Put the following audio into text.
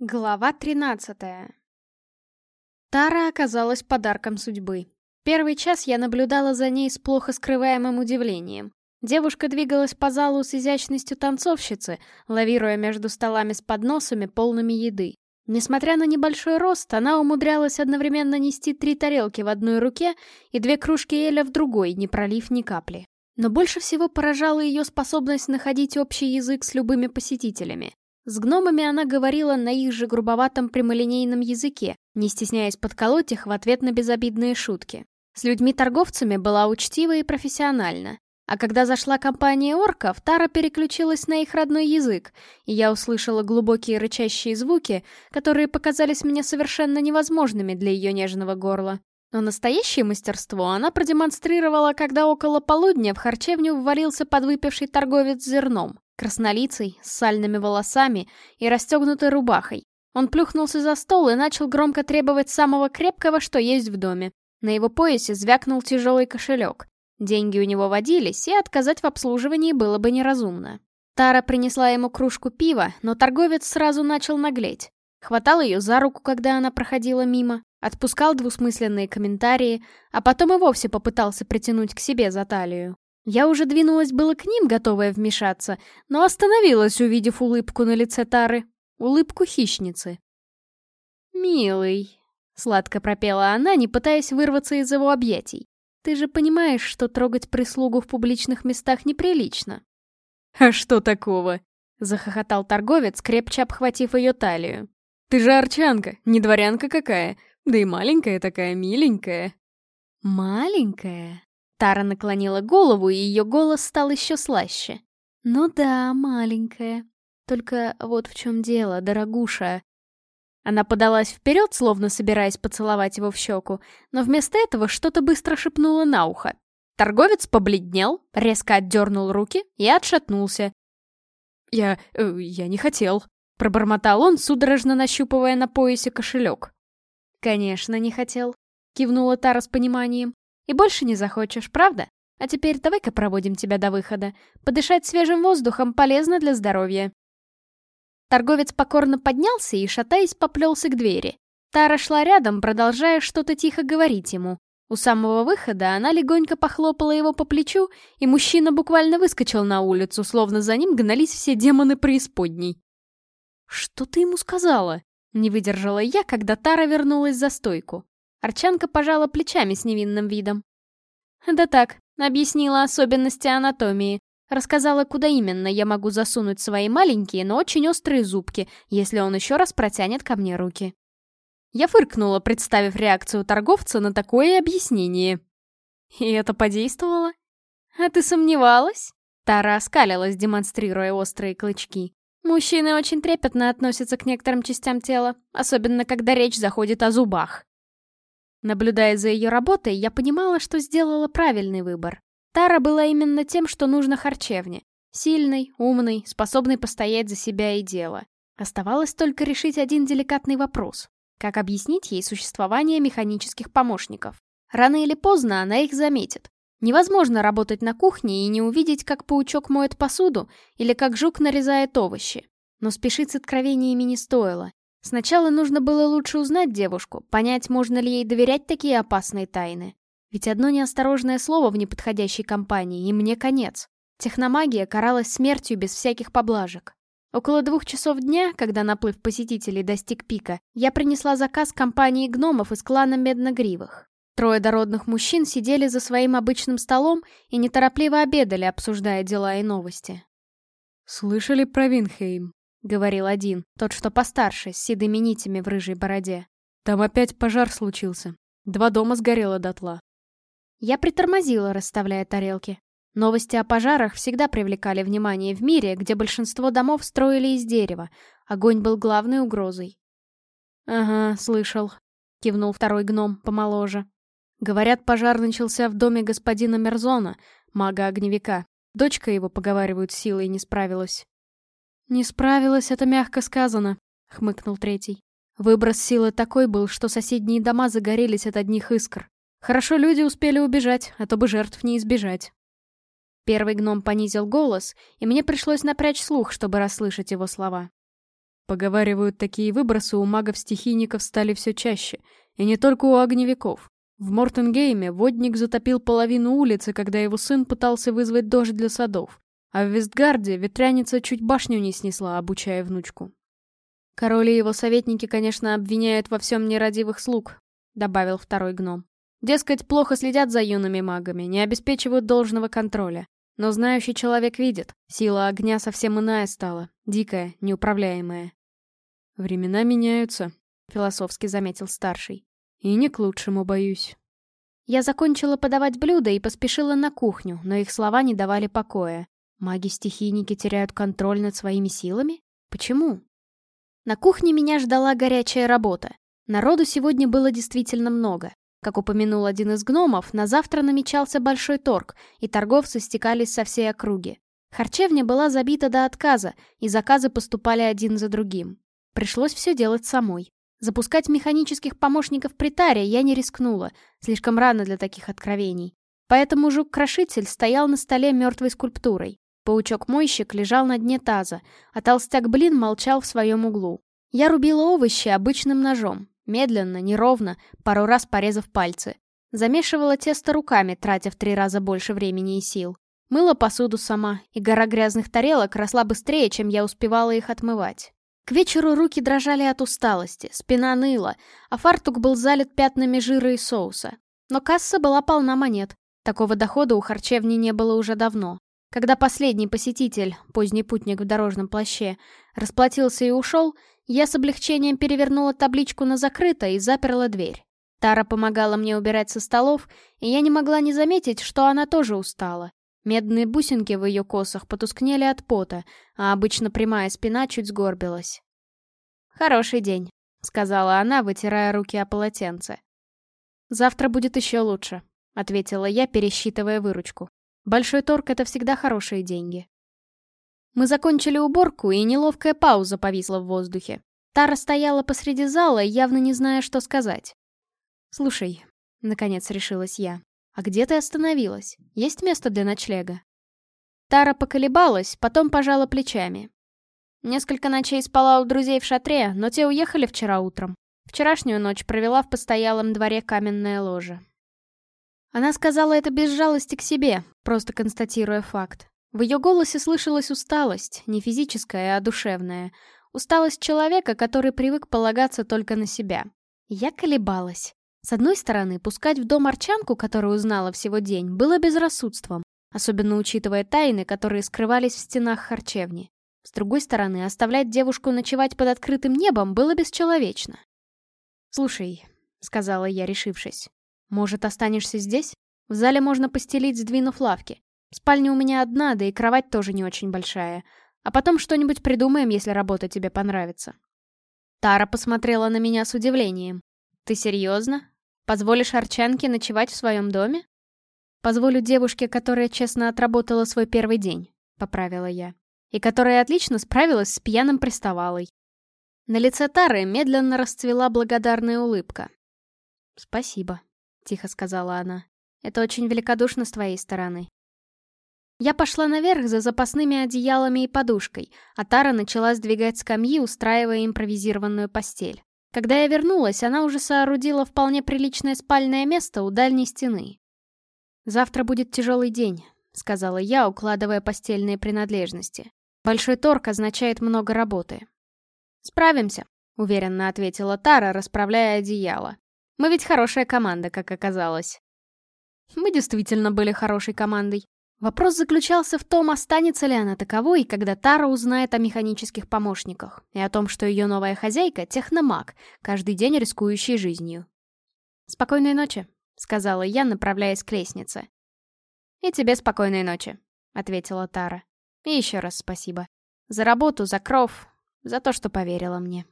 Глава 13 Тара оказалась подарком судьбы. Первый час я наблюдала за ней с плохо скрываемым удивлением. Девушка двигалась по залу с изящностью танцовщицы, лавируя между столами с подносами, полными еды. Несмотря на небольшой рост, она умудрялась одновременно нести три тарелки в одной руке и две кружки эля в другой, не пролив ни капли. Но больше всего поражала ее способность находить общий язык с любыми посетителями. С гномами она говорила на их же грубоватом прямолинейном языке, не стесняясь подколоть их в ответ на безобидные шутки. С людьми-торговцами была учтива и профессиональна. А когда зашла компания орков, Тара переключилась на их родной язык, и я услышала глубокие рычащие звуки, которые показались мне совершенно невозможными для ее нежного горла. Но настоящее мастерство она продемонстрировала, когда около полудня в харчевню ввалился подвыпивший торговец зерном. Краснолицый, с сальными волосами и расстегнутой рубахой. Он плюхнулся за стол и начал громко требовать самого крепкого, что есть в доме. На его поясе звякнул тяжелый кошелек. Деньги у него водились, и отказать в обслуживании было бы неразумно. Тара принесла ему кружку пива, но торговец сразу начал наглеть. Хватал ее за руку, когда она проходила мимо, отпускал двусмысленные комментарии, а потом и вовсе попытался притянуть к себе за талию. Я уже двинулась было к ним, готовая вмешаться, но остановилась, увидев улыбку на лице Тары. Улыбку хищницы. «Милый», — сладко пропела она, не пытаясь вырваться из его объятий. «Ты же понимаешь, что трогать прислугу в публичных местах неприлично». «А что такого?» — захохотал торговец, крепче обхватив ее талию. «Ты же арчанка, не дворянка какая, да и маленькая такая, миленькая». «Маленькая?» Тара наклонила голову, и ее голос стал еще слаще. «Ну да, маленькая. Только вот в чем дело, дорогуша». Она подалась вперед, словно собираясь поцеловать его в щеку, но вместо этого что-то быстро шепнула на ухо. Торговец побледнел, резко отдернул руки и отшатнулся. «Я... Э, я не хотел», — пробормотал он, судорожно нащупывая на поясе кошелек. «Конечно, не хотел», — кивнула Тара с пониманием. И больше не захочешь, правда? А теперь давай-ка проводим тебя до выхода. Подышать свежим воздухом полезно для здоровья. Торговец покорно поднялся и, шатаясь, поплелся к двери. Тара шла рядом, продолжая что-то тихо говорить ему. У самого выхода она легонько похлопала его по плечу, и мужчина буквально выскочил на улицу, словно за ним гнались все демоны преисподней. «Что ты ему сказала?» — не выдержала я, когда Тара вернулась за стойку. Арчанка пожала плечами с невинным видом. «Да так, объяснила особенности анатомии. Рассказала, куда именно я могу засунуть свои маленькие, но очень острые зубки, если он еще раз протянет ко мне руки». Я фыркнула, представив реакцию торговца на такое объяснение. И это подействовало? А ты сомневалась? Тара оскалилась, демонстрируя острые клычки. Мужчины очень трепетно относятся к некоторым частям тела, особенно когда речь заходит о зубах. Наблюдая за ее работой, я понимала, что сделала правильный выбор. Тара была именно тем, что нужно харчевне. Сильной, умной, способной постоять за себя и дело. Оставалось только решить один деликатный вопрос. Как объяснить ей существование механических помощников? Рано или поздно она их заметит. Невозможно работать на кухне и не увидеть, как паучок моет посуду или как жук нарезает овощи. Но спешить с откровениями не стоило. Сначала нужно было лучше узнать девушку, понять, можно ли ей доверять такие опасные тайны. Ведь одно неосторожное слово в неподходящей компании, и мне конец. Техномагия каралась смертью без всяких поблажек. Около двух часов дня, когда наплыв посетителей достиг пика, я принесла заказ компании гномов из клана Медногривых. Трое дородных мужчин сидели за своим обычным столом и неторопливо обедали, обсуждая дела и новости. «Слышали про Винхейм?» — говорил один, тот, что постарше, с седыми нитями в рыжей бороде. «Там опять пожар случился. Два дома сгорело дотла». Я притормозила, расставляя тарелки. Новости о пожарах всегда привлекали внимание в мире, где большинство домов строили из дерева. Огонь был главной угрозой. «Ага, слышал», — кивнул второй гном, помоложе. «Говорят, пожар начался в доме господина Мерзона, мага-огневика. Дочка его, поговаривают, силой не справилась. «Не справилась, это мягко сказано», — хмыкнул третий. Выброс силы такой был, что соседние дома загорелись от одних искр. Хорошо люди успели убежать, а то бы жертв не избежать. Первый гном понизил голос, и мне пришлось напрячь слух, чтобы расслышать его слова. Поговаривают, такие выбросы у магов-стихийников стали все чаще. И не только у огневиков. В Мортенгейме водник затопил половину улицы, когда его сын пытался вызвать дождь для садов. А в Вестгарде ветряница чуть башню не снесла, обучая внучку. Король и его советники, конечно, обвиняют во всем нерадивых слуг, добавил второй гном. Дескать, плохо следят за юными магами, не обеспечивают должного контроля. Но знающий человек видит, сила огня совсем иная стала, дикая, неуправляемая. «Времена меняются», — философски заметил старший. «И не к лучшему, боюсь». Я закончила подавать блюда и поспешила на кухню, но их слова не давали покоя. Маги-стихийники теряют контроль над своими силами? Почему? На кухне меня ждала горячая работа. Народу сегодня было действительно много. Как упомянул один из гномов, на завтра намечался большой торг, и торговцы стекались со всей округи. Харчевня была забита до отказа, и заказы поступали один за другим. Пришлось все делать самой. Запускать механических помощников при таре я не рискнула, слишком рано для таких откровений. Поэтому жук-крошитель стоял на столе мертвой скульптурой. Паучок-мойщик лежал на дне таза, а толстяк-блин молчал в своем углу. Я рубила овощи обычным ножом, медленно, неровно, пару раз порезав пальцы. Замешивала тесто руками, тратя в три раза больше времени и сил. Мыла посуду сама, и гора грязных тарелок росла быстрее, чем я успевала их отмывать. К вечеру руки дрожали от усталости, спина ныла, а фартук был залит пятнами жира и соуса. Но касса была полна монет. Такого дохода у харчевни не было уже давно. Когда последний посетитель, поздний путник в дорожном плаще, расплатился и ушел, я с облегчением перевернула табличку на закрыто и заперла дверь. Тара помогала мне убирать со столов, и я не могла не заметить, что она тоже устала. Медные бусинки в ее косах потускнели от пота, а обычно прямая спина чуть сгорбилась. «Хороший день», — сказала она, вытирая руки о полотенце. «Завтра будет еще лучше», — ответила я, пересчитывая выручку. Большой торг — это всегда хорошие деньги. Мы закончили уборку, и неловкая пауза повисла в воздухе. Тара стояла посреди зала, явно не зная, что сказать. «Слушай», — наконец решилась я, — «а где ты остановилась? Есть место для ночлега?» Тара поколебалась, потом пожала плечами. Несколько ночей спала у друзей в шатре, но те уехали вчера утром. Вчерашнюю ночь провела в постоялом дворе каменное ложе. Она сказала это без жалости к себе, просто констатируя факт. В ее голосе слышалась усталость, не физическая, а душевная. Усталость человека, который привык полагаться только на себя. Я колебалась. С одной стороны, пускать в дом арчанку, которую узнала всего день, было безрассудством, особенно учитывая тайны, которые скрывались в стенах харчевни. С другой стороны, оставлять девушку ночевать под открытым небом было бесчеловечно. «Слушай», — сказала я, решившись, «Может, останешься здесь? В зале можно постелить, сдвинув лавки. Спальня у меня одна, да и кровать тоже не очень большая. А потом что-нибудь придумаем, если работа тебе понравится». Тара посмотрела на меня с удивлением. «Ты серьезно? Позволишь Арчанке ночевать в своем доме?» «Позволю девушке, которая честно отработала свой первый день», — поправила я. «И которая отлично справилась с пьяным приставалой». На лице Тары медленно расцвела благодарная улыбка. «Спасибо», тихо сказала она. «Это очень великодушно с твоей стороны». Я пошла наверх за запасными одеялами и подушкой, а Тара начала сдвигать скамьи, устраивая импровизированную постель. Когда я вернулась, она уже соорудила вполне приличное спальное место у дальней стены. «Завтра будет тяжелый день», — сказала я, укладывая постельные принадлежности. «Большой торг означает много работы». «Справимся», — уверенно ответила Тара, расправляя одеяло. Мы ведь хорошая команда, как оказалось. Мы действительно были хорошей командой. Вопрос заключался в том, останется ли она таковой, когда Тара узнает о механических помощниках, и о том, что ее новая хозяйка — техномаг, каждый день рискующий жизнью. «Спокойной ночи», — сказала я, направляясь к лестнице. «И тебе спокойной ночи», — ответила Тара. «И еще раз спасибо. За работу, за кров, за то, что поверила мне».